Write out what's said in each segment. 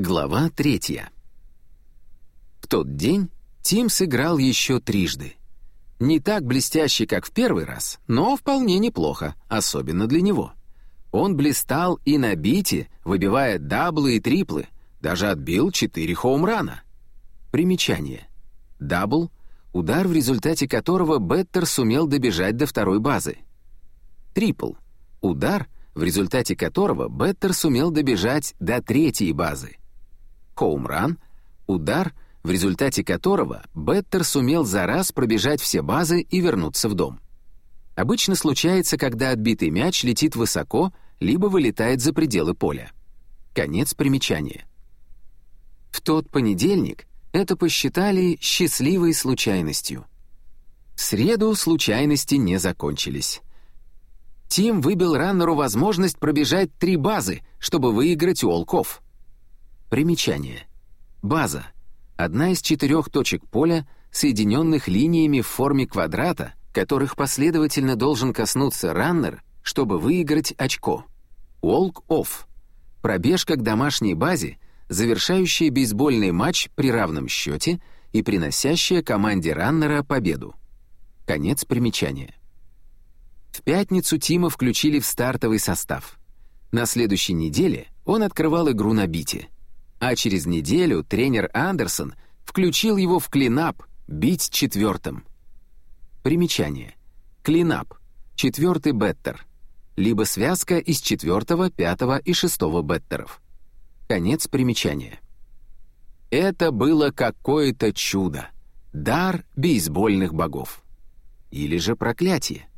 Глава третья. В тот день Тим сыграл еще трижды. Не так блестяще, как в первый раз, но вполне неплохо, особенно для него. Он блистал и на бите, выбивая даблы и триплы, даже отбил четыре хоумрана. Примечание. Дабл — удар, в результате которого Беттер сумел добежать до второй базы. Трипл — удар, в результате которого Беттер сумел добежать до третьей базы. Хоумран — удар, в результате которого Беттер сумел за раз пробежать все базы и вернуться в дом. Обычно случается, когда отбитый мяч летит высоко, либо вылетает за пределы поля. Конец примечания. В тот понедельник это посчитали счастливой случайностью. В среду случайности не закончились. Тим выбил раннеру возможность пробежать три базы, чтобы выиграть у Олков. Примечание. База — одна из четырех точек поля, соединенных линиями в форме квадрата, которых последовательно должен коснуться раннер, чтобы выиграть очко. Walk-off — пробежка к домашней базе, завершающая бейсбольный матч при равном счете и приносящая команде раннера победу. Конец примечания. В пятницу Тима включили в стартовый состав. На следующей неделе он открывал игру на бите. А через неделю тренер Андерсон включил его в клинап «Бить четвертым». Примечание. Клинап. Четвертый беттер. Либо связка из четвертого, пятого и шестого беттеров. Конец примечания. Это было какое-то чудо. Дар бейсбольных богов. Или же проклятие.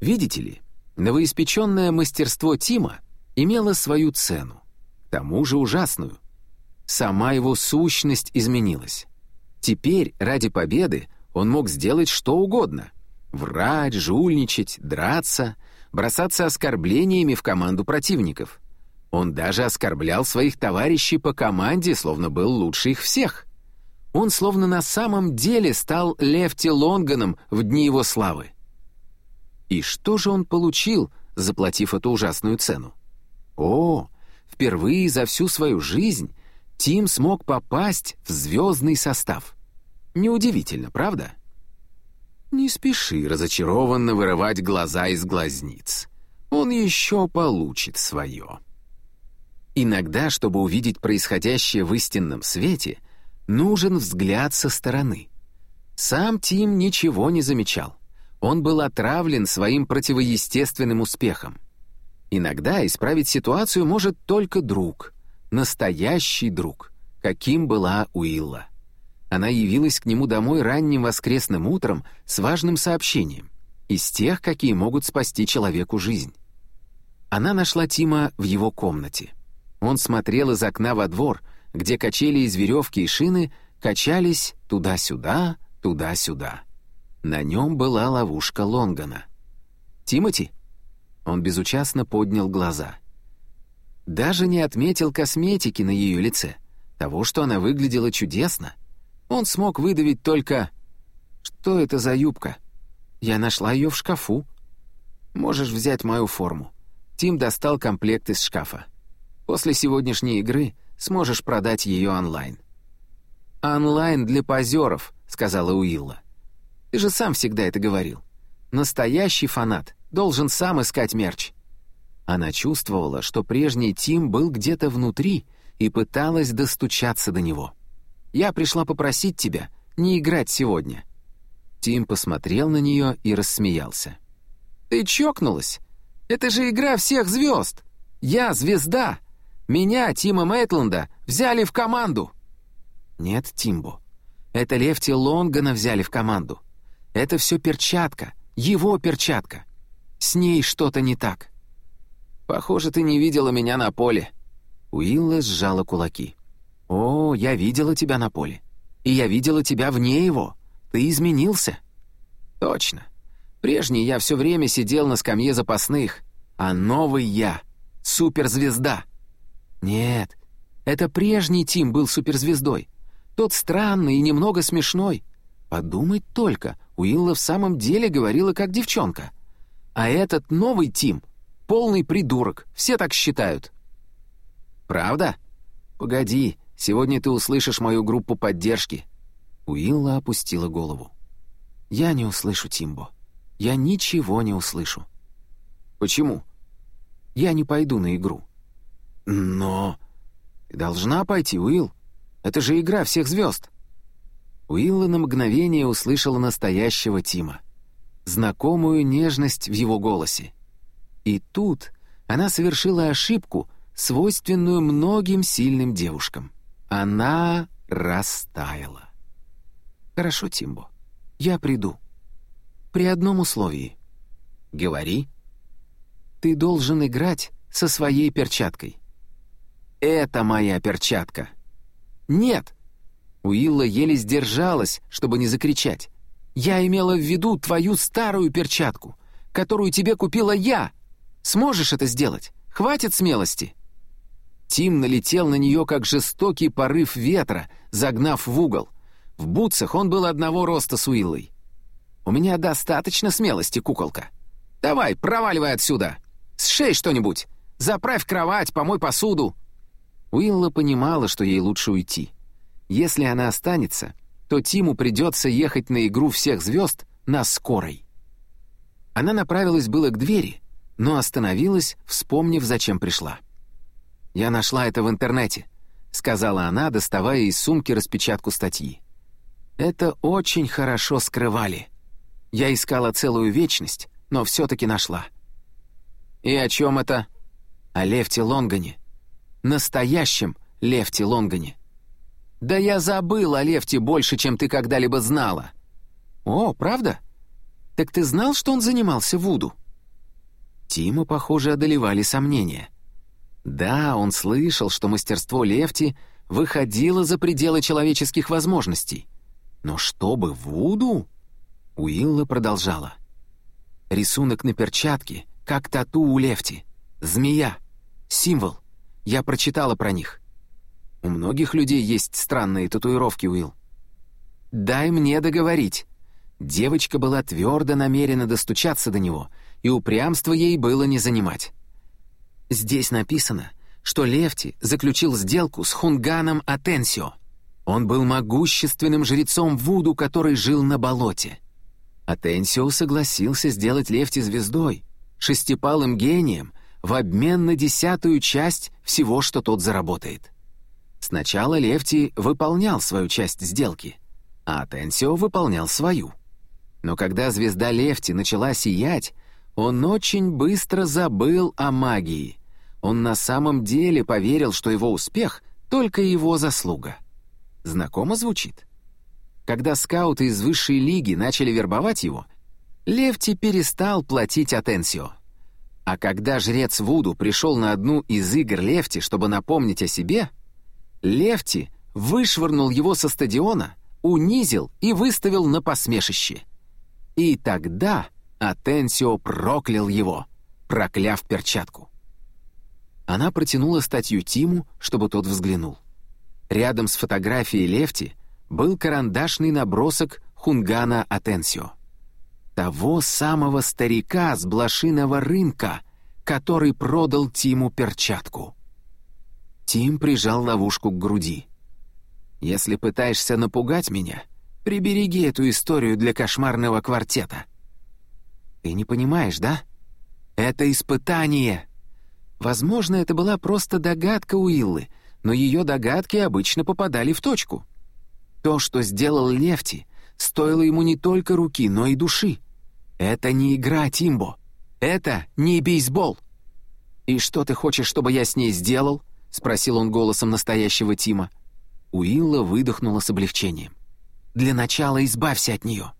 Видите ли, новоиспеченное мастерство Тима имело свою цену, тому же ужасную. Сама его сущность изменилась. Теперь, ради победы, он мог сделать что угодно — врать, жульничать, драться, бросаться оскорблениями в команду противников. Он даже оскорблял своих товарищей по команде, словно был лучше их всех. Он словно на самом деле стал Лефти Лонганом в дни его славы. И что же он получил, заплатив эту ужасную цену? О, впервые за всю свою жизнь Тим смог попасть в звездный состав. Неудивительно, правда? Не спеши разочарованно вырывать глаза из глазниц. Он еще получит свое. Иногда, чтобы увидеть происходящее в истинном свете, нужен взгляд со стороны. Сам Тим ничего не замечал. Он был отравлен своим противоестественным успехом. Иногда исправить ситуацию может только друг, настоящий друг, каким была Уилла. Она явилась к нему домой ранним воскресным утром с важным сообщением, из тех, какие могут спасти человеку жизнь. Она нашла Тима в его комнате. Он смотрел из окна во двор, где качели из веревки и шины качались туда-сюда, туда-сюда. На нем была ловушка Лонгана. «Тимати?» Он безучастно поднял глаза. Даже не отметил косметики на ее лице, того, что она выглядела чудесно. Он смог выдавить только... «Что это за юбка? Я нашла ее в шкафу. Можешь взять мою форму». Тим достал комплект из шкафа. «После сегодняшней игры сможешь продать ее онлайн». «Онлайн для позеров», — сказала Уилла. Ты же сам всегда это говорил. Настоящий фанат должен сам искать мерч». Она чувствовала, что прежний Тим был где-то внутри и пыталась достучаться до него. «Я пришла попросить тебя не играть сегодня». Тим посмотрел на нее и рассмеялся. «Ты чокнулась? Это же игра всех звезд! Я звезда! Меня, Тима Мэйтланда, взяли в команду!» «Нет, Тимбо, это Лефти Лонгана взяли в команду. Это все перчатка, его перчатка. С ней что-то не так. Похоже, ты не видела меня на поле. Уилла сжала кулаки. О, я видела тебя на поле. И я видела тебя вне его. Ты изменился. Точно. Прежний я все время сидел на скамье запасных, а новый я — суперзвезда. Нет, это прежний Тим был суперзвездой. Тот странный и немного смешной. Подумать только, Уилла в самом деле говорила как девчонка. А этот новый Тим — полный придурок, все так считают. Правда? «Погоди, сегодня ты услышишь мою группу поддержки». Уилла опустила голову. «Я не услышу, Тимбо. Я ничего не услышу». «Почему?» «Я не пойду на игру». «Но...» «Ты должна пойти, Уилл. Это же игра всех звезд». Уилла на мгновение услышала настоящего Тима. Знакомую нежность в его голосе. И тут она совершила ошибку, свойственную многим сильным девушкам. Она растаяла. «Хорошо, Тимбо, я приду. При одном условии». «Говори». «Ты должен играть со своей перчаткой». «Это моя перчатка». «Нет!» Уилла еле сдержалась, чтобы не закричать. «Я имела в виду твою старую перчатку, которую тебе купила я. Сможешь это сделать? Хватит смелости?» Тим налетел на нее, как жестокий порыв ветра, загнав в угол. В бутсах он был одного роста с Уиллой. «У меня достаточно смелости, куколка. Давай, проваливай отсюда. Сшей что-нибудь. Заправь кровать, помой посуду». Уилла понимала, что ей лучше уйти. Если она останется, то Тиму придется ехать на игру всех звезд на скорой. Она направилась было к двери, но остановилась, вспомнив, зачем пришла. «Я нашла это в интернете», — сказала она, доставая из сумки распечатку статьи. «Это очень хорошо скрывали. Я искала целую вечность, но все-таки нашла». «И о чем это?» «О Лефте Лонгане. Настоящем Лефте Лонгане». «Да я забыл о Лефте больше, чем ты когда-либо знала». «О, правда? Так ты знал, что он занимался Вуду?» Тима, похоже, одолевали сомнения. Да, он слышал, что мастерство Лефти выходило за пределы человеческих возможностей. Но чтобы Вуду? Уилла продолжала. Рисунок на перчатке, как тату у Лефти. Змея. Символ. Я прочитала про них. У многих людей есть странные татуировки, Уилл. «Дай мне договорить». Девочка была твердо намерена достучаться до него, и упрямство ей было не занимать. Здесь написано, что Лефти заключил сделку с Хунганом Атенсио. Он был могущественным жрецом Вуду, который жил на болоте. Атенсио согласился сделать Лефти звездой, шестипалым гением, в обмен на десятую часть всего, что тот заработает. Сначала Лефти выполнял свою часть сделки, а Атенсио выполнял свою. Но когда звезда Лефти начала сиять, он очень быстро забыл о магии. Он на самом деле поверил, что его успех — только его заслуга. Знакомо звучит? Когда скауты из высшей лиги начали вербовать его, Лефти перестал платить Атенсио. А когда жрец Вуду пришел на одну из игр Лефти, чтобы напомнить о себе, Лефти вышвырнул его со стадиона, унизил и выставил на посмешище. И тогда Атенсио проклял его, прокляв перчатку. Она протянула статью Тиму, чтобы тот взглянул. Рядом с фотографией Лефти был карандашный набросок Хунгана Атенсио. Того самого старика с блошиного рынка, который продал Тиму перчатку. Тим прижал ловушку к груди. «Если пытаешься напугать меня, прибереги эту историю для кошмарного квартета». Ты не понимаешь, да? Это испытание. Возможно, это была просто догадка Уиллы, но ее догадки обычно попадали в точку. То, что сделал Лефти, стоило ему не только руки, но и души. Это не игра, Тимбо. Это не бейсбол. «И что ты хочешь, чтобы я с ней сделал?» — спросил он голосом настоящего Тима. Уилла выдохнула с облегчением. «Для начала избавься от нее.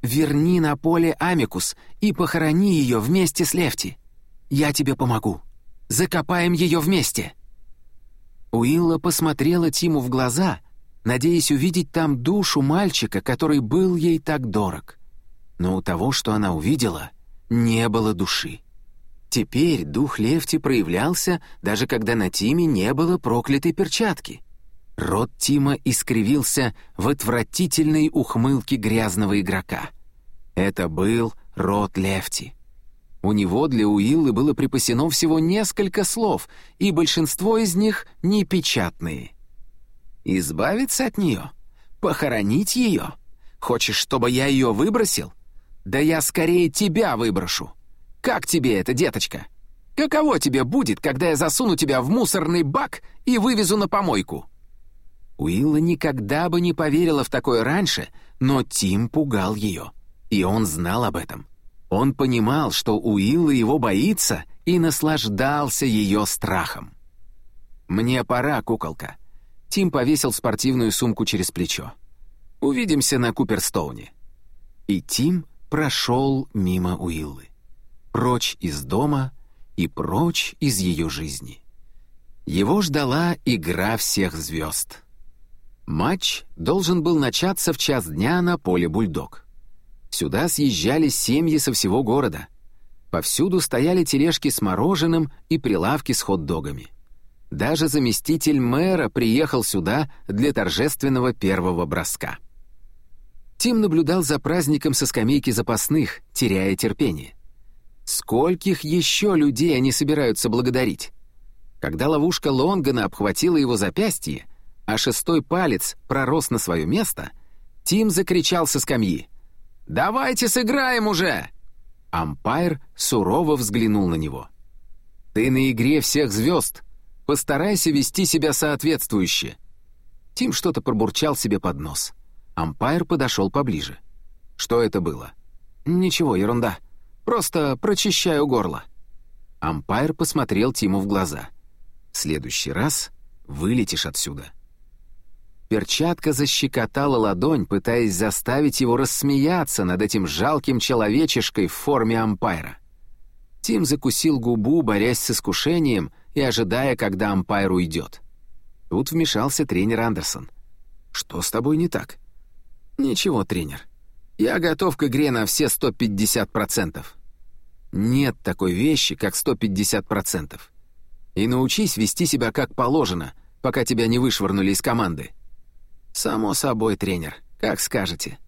Верни на поле Амикус и похорони ее вместе с Лефти. Я тебе помогу. Закопаем ее вместе». Уилла посмотрела Тиму в глаза, надеясь увидеть там душу мальчика, который был ей так дорог. Но у того, что она увидела, не было души. Теперь дух Лефти проявлялся, даже когда на Тиме не было проклятой перчатки. Рот Тима искривился в отвратительной ухмылке грязного игрока. Это был рот Лефти. У него для Уиллы было припасено всего несколько слов, и большинство из них непечатные. «Избавиться от нее? Похоронить ее? Хочешь, чтобы я ее выбросил? Да я скорее тебя выброшу. Как тебе это, деточка? Каково тебе будет, когда я засуну тебя в мусорный бак и вывезу на помойку?» Уилла никогда бы не поверила в такое раньше, но Тим пугал ее, и он знал об этом. Он понимал, что Уилла его боится, и наслаждался ее страхом. «Мне пора, куколка». Тим повесил спортивную сумку через плечо. «Увидимся на Куперстоуне». И Тим прошел мимо Уиллы. Прочь из дома и прочь из ее жизни. Его ждала игра всех звезд. Матч должен был начаться в час дня на поле «Бульдог». Сюда съезжались семьи со всего города. Повсюду стояли тележки с мороженым и прилавки с хот-догами. Даже заместитель мэра приехал сюда для торжественного первого броска. Тим наблюдал за праздником со скамейки запасных, теряя терпение. Скольких еще людей они собираются благодарить? Когда ловушка Лонгана обхватила его запястье, а шестой палец пророс на свое место, Тим закричал со скамьи. «Давайте сыграем уже!» Ампайр сурово взглянул на него. «Ты на игре всех звезд. Постарайся вести себя соответствующе». Тим что-то пробурчал себе под нос. Ампайр подошел поближе. «Что это было?» «Ничего, ерунда. Просто прочищаю горло». Ампайр посмотрел Тиму в глаза. «В следующий раз вылетишь отсюда». Перчатка защекотала ладонь, пытаясь заставить его рассмеяться над этим жалким человечешкой в форме ампайра. Тим закусил губу, борясь с искушением и ожидая, когда ампайр уйдет. Тут вмешался тренер Андерсон. «Что с тобой не так?» «Ничего, тренер. Я готов к игре на все 150%. Нет такой вещи, как 150%. И научись вести себя как положено, пока тебя не вышвырнули из команды». «Само собой, тренер, как скажете».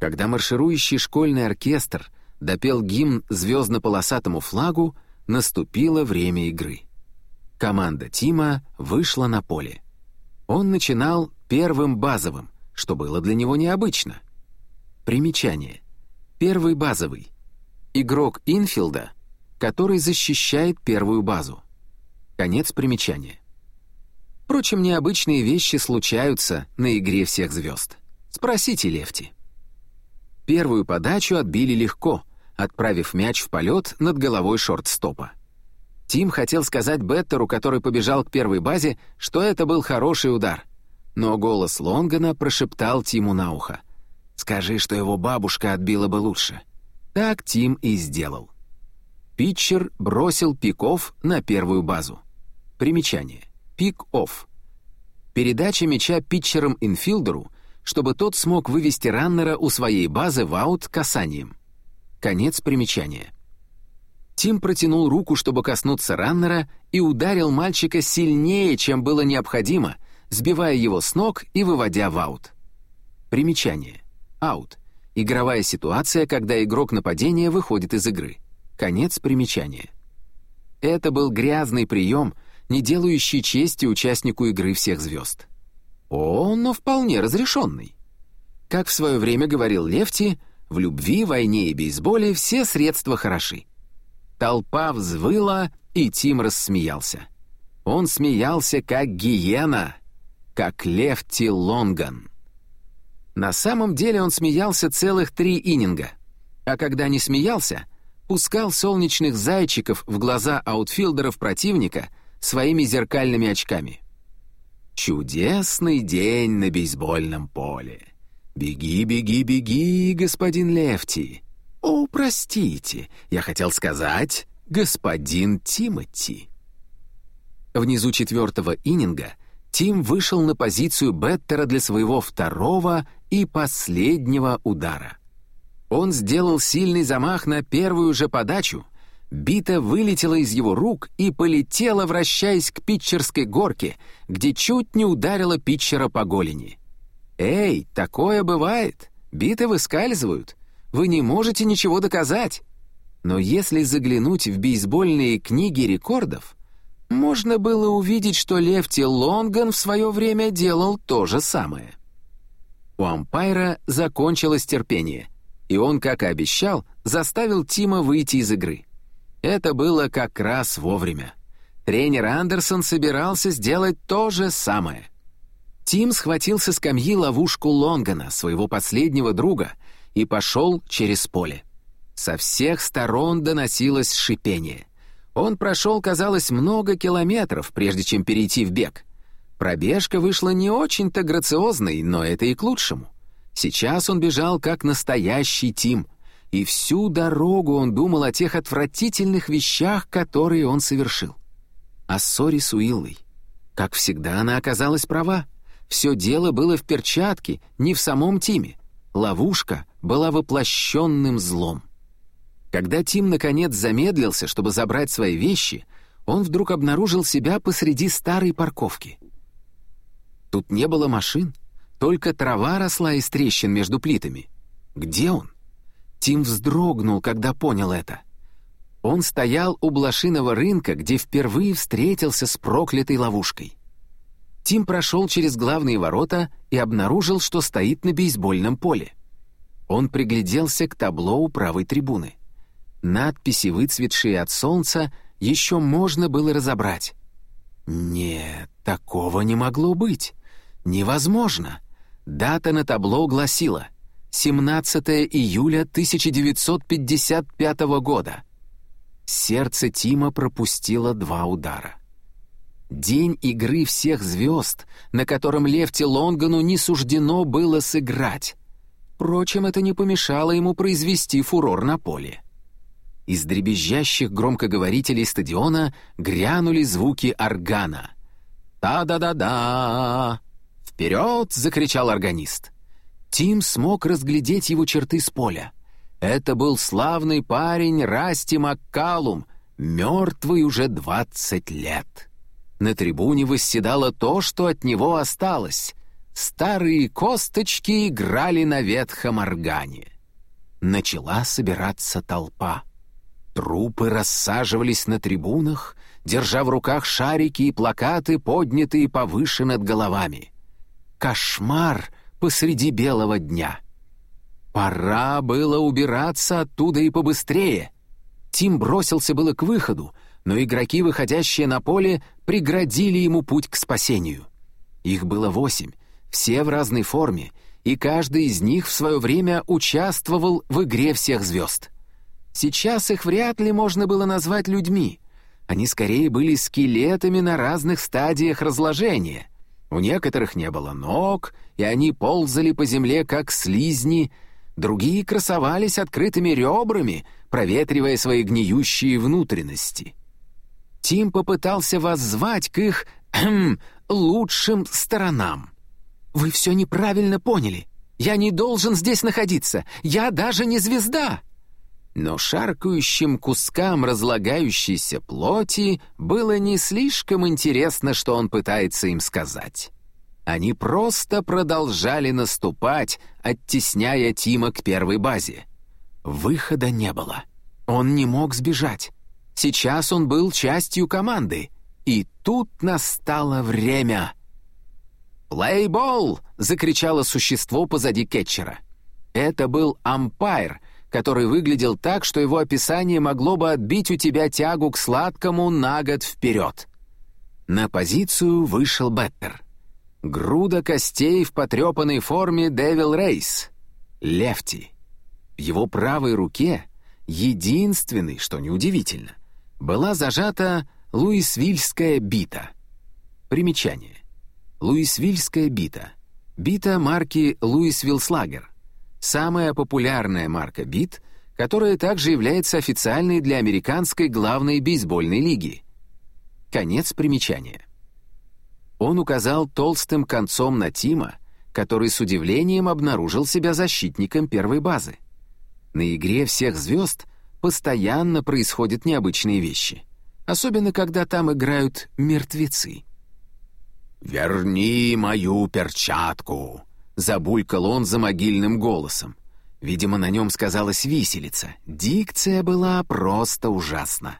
Когда марширующий школьный оркестр допел гимн звездно-полосатому флагу, наступило время игры. Команда Тима вышла на поле. Он начинал первым базовым, что было для него необычно. Примечание. Первый базовый. Игрок инфилда, который защищает первую базу. Конец примечания. Впрочем, необычные вещи случаются на игре всех звезд. Спросите Лефти. Первую подачу отбили легко, отправив мяч в полет над головой шорт-стопа. Тим хотел сказать бэттеру, который побежал к первой базе, что это был хороший удар. Но голос Лонгана прошептал Тиму на ухо. «Скажи, что его бабушка отбила бы лучше». Так Тим и сделал. Питчер бросил пик-офф на первую базу. Примечание пик-офф. Передача мяча питчером-инфилдеру, чтобы тот смог вывести раннера у своей базы в аут касанием. Конец примечания. Тим протянул руку, чтобы коснуться раннера, и ударил мальчика сильнее, чем было необходимо, сбивая его с ног и выводя в аут. Примечание. Аут. Игровая ситуация, когда игрок нападения выходит из игры. Конец примечания. Это был грязный прием — не делающий чести участнику игры всех звезд. О, но вполне разрешенный. Как в свое время говорил Лефти, в любви, войне и бейсболе все средства хороши. Толпа взвыла, и Тим рассмеялся. Он смеялся как гиена, как Лефти Лонган. На самом деле он смеялся целых три ининга, а когда не смеялся, пускал солнечных зайчиков в глаза аутфилдеров противника — своими зеркальными очками. «Чудесный день на бейсбольном поле. Беги, беги, беги, господин Лефти. О, простите, я хотел сказать, господин Тимоти». Внизу четвертого ининга Тим вышел на позицию Беттера для своего второго и последнего удара. Он сделал сильный замах на первую же подачу, Бита вылетела из его рук и полетела, вращаясь к питчерской горке, где чуть не ударила питчера по голени. «Эй, такое бывает. Биты выскальзывают. Вы не можете ничего доказать». Но если заглянуть в бейсбольные книги рекордов, можно было увидеть, что Лефти Лонган в свое время делал то же самое. У ампайра закончилось терпение, и он, как и обещал, заставил Тима выйти из игры. Это было как раз вовремя. Тренер Андерсон собирался сделать то же самое. Тим схватил со скамьи ловушку Лонгана, своего последнего друга, и пошел через поле. Со всех сторон доносилось шипение. Он прошел, казалось, много километров, прежде чем перейти в бег. Пробежка вышла не очень-то грациозной, но это и к лучшему. Сейчас он бежал как настоящий Тим, и всю дорогу он думал о тех отвратительных вещах, которые он совершил. О ссоре с Уиллой. Как всегда, она оказалась права. Все дело было в перчатке, не в самом Тиме. Ловушка была воплощенным злом. Когда Тим наконец замедлился, чтобы забрать свои вещи, он вдруг обнаружил себя посреди старой парковки. Тут не было машин, только трава росла из трещин между плитами. Где он? Тим вздрогнул, когда понял это. Он стоял у блошиного рынка, где впервые встретился с проклятой ловушкой. Тим прошел через главные ворота и обнаружил, что стоит на бейсбольном поле. Он пригляделся к табло у правой трибуны. Надписи, выцветшие от солнца, еще можно было разобрать. Нет, такого не могло быть. Невозможно. Дата на табло гласила 17 июля 1955 года. Сердце Тима пропустило два удара. День игры всех звезд, на котором Лефти Лонгану не суждено было сыграть. Впрочем, это не помешало ему произвести фурор на поле. Из дребезжащих громкоговорителей стадиона грянули звуки органа. «Та-да-да-да!» «Вперед!» — закричал органист. Тим смог разглядеть его черты с поля. Это был славный парень Расти Маккалум, мертвый уже двадцать лет. На трибуне восседало то, что от него осталось. Старые косточки играли на ветхом органе. Начала собираться толпа. Трупы рассаживались на трибунах, держа в руках шарики и плакаты, поднятые повыше над головами. Кошмар посреди белого дня. Пора было убираться оттуда и побыстрее. Тим бросился было к выходу, но игроки, выходящие на поле, преградили ему путь к спасению. Их было восемь, все в разной форме, и каждый из них в свое время участвовал в игре всех звезд. Сейчас их вряд ли можно было назвать людьми. Они скорее были скелетами на разных стадиях разложения. У некоторых не было ног, и они ползали по земле, как слизни, другие красовались открытыми ребрами, проветривая свои гниющие внутренности. Тим попытался воззвать к их лучшим сторонам. «Вы все неправильно поняли. Я не должен здесь находиться. Я даже не звезда!» Но шаркающим кускам разлагающейся плоти было не слишком интересно, что он пытается им сказать. Они просто продолжали наступать, оттесняя Тима к первой базе. Выхода не было. Он не мог сбежать. Сейчас он был частью команды. И тут настало время. «Плейбол!» — закричало существо позади кетчера. Это был ампайр — который выглядел так, что его описание могло бы отбить у тебя тягу к сладкому на год вперед. На позицию вышел Беттер. Груда костей в потрепанной форме Девил Рейс. Лефти. В его правой руке, единственный, что неудивительно, была зажата Луисвильская бита. Примечание. Луисвильская бита. Бита марки Луисвилл Слагер самая популярная марка бит, которая также является официальной для американской главной бейсбольной лиги. Конец примечания. Он указал толстым концом на Тима, который с удивлением обнаружил себя защитником первой базы. На игре всех звезд постоянно происходят необычные вещи, особенно когда там играют мертвецы. «Верни мою перчатку!» — забулькал он за могильным голосом. Видимо, на нем сказалась виселица. Дикция была просто ужасна.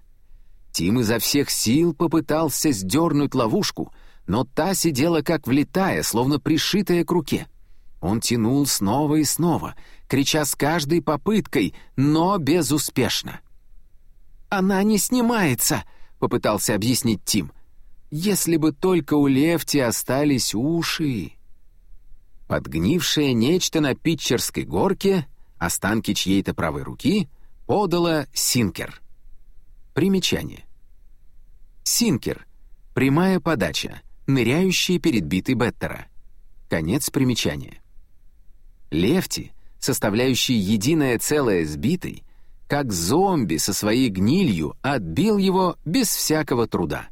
Тим изо всех сил попытался сдернуть ловушку, но та сидела как влетая, словно пришитая к руке. Он тянул снова и снова, крича с каждой попыткой, но безуспешно. «Она не снимается!» — попытался объяснить Тим. «Если бы только у Лефти остались уши...» Подгнившее нечто на питчерской горке, останки чьей-то правой руки, подало Синкер. Примечание. Синкер — прямая подача, ныряющая перед битой Беттера. Конец примечания. Лефти, составляющий единое целое с битой, как зомби со своей гнилью, отбил его без всякого труда.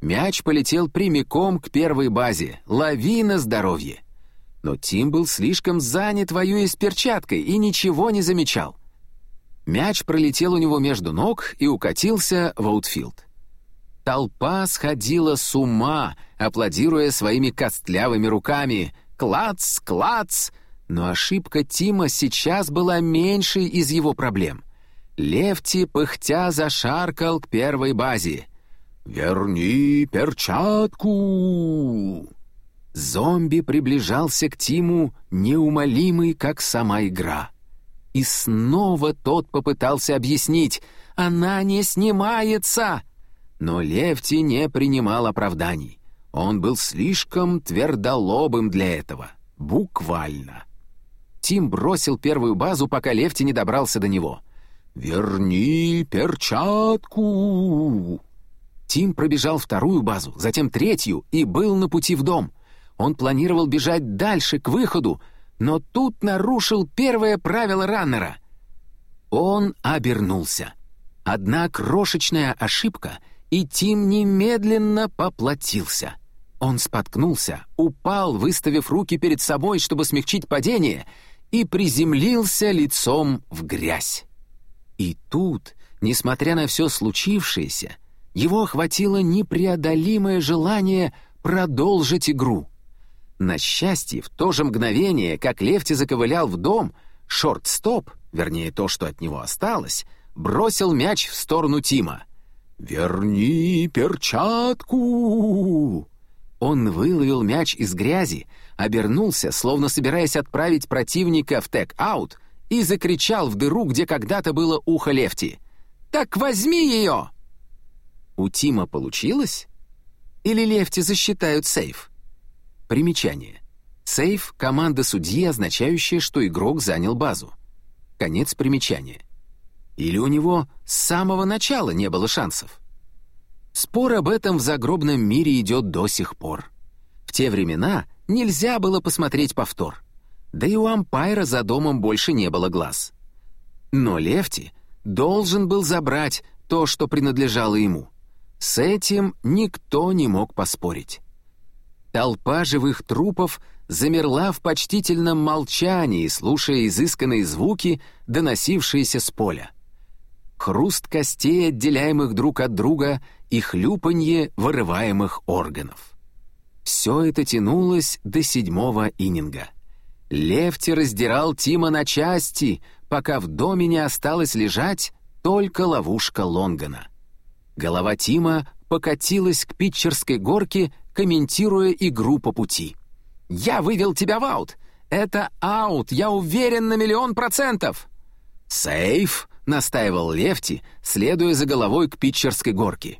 Мяч полетел прямиком к первой базе. Лови на здоровье. Но Тим был слишком занят, воюя с перчаткой, и ничего не замечал. Мяч пролетел у него между ног и укатился в аутфилд. Толпа сходила с ума, аплодируя своими костлявыми руками. «Клац! Клац!» Но ошибка Тима сейчас была меньшей из его проблем. Лефти, пыхтя, зашаркал к первой базе. «Верни перчатку!» Зомби приближался к Тиму, неумолимый, как сама игра. И снова тот попытался объяснить «Она не снимается!» Но Лефти не принимал оправданий. Он был слишком твердолобым для этого. Буквально. Тим бросил первую базу, пока Лефти не добрался до него. «Верни перчатку!» Тим пробежал вторую базу, затем третью и был на пути в дом. Он планировал бежать дальше, к выходу, но тут нарушил первое правило раннера. Он обернулся. Одна крошечная ошибка, и Тим немедленно поплатился. Он споткнулся, упал, выставив руки перед собой, чтобы смягчить падение, и приземлился лицом в грязь. И тут, несмотря на все случившееся, его охватило непреодолимое желание продолжить игру. На счастье, в то же мгновение, как Лефти заковылял в дом, шорт-стоп, вернее то, что от него осталось, бросил мяч в сторону Тима. «Верни перчатку!» Он выловил мяч из грязи, обернулся, словно собираясь отправить противника в тег-аут, и закричал в дыру, где когда-то было ухо Лефти. «Так возьми ее!» У Тима получилось? Или Лефти засчитают сейф? Примечание. Сейф — команда судьи, означающая, что игрок занял базу. Конец примечания. Или у него с самого начала не было шансов? Спор об этом в загробном мире идет до сих пор. В те времена нельзя было посмотреть повтор. Да и у ампайра за домом больше не было глаз. Но Лефти должен был забрать то, что принадлежало ему. С этим никто не мог поспорить. Толпа живых трупов замерла в почтительном молчании, слушая изысканные звуки, доносившиеся с поля. Хруст костей, отделяемых друг от друга, и хлюпанье вырываемых органов. Все это тянулось до седьмого ининга. Лефти раздирал Тима на части, пока в доме не осталось лежать только ловушка Лонгана. Голова Тима покатилась к питчерской горке, комментируя игру по пути. «Я вывел тебя в аут! Это аут, я уверен на миллион процентов!» «Сейф!» — настаивал Лефти, следуя за головой к питчерской горке.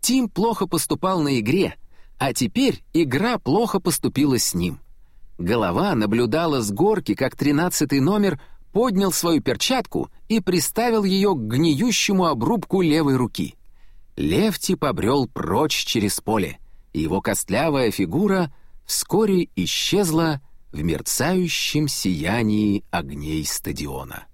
Тим плохо поступал на игре, а теперь игра плохо поступила с ним. Голова наблюдала с горки, как тринадцатый номер поднял свою перчатку и приставил ее к гниющему обрубку левой руки. Лефти побрел прочь через поле, и его костлявая фигура вскоре исчезла в мерцающем сиянии огней стадиона.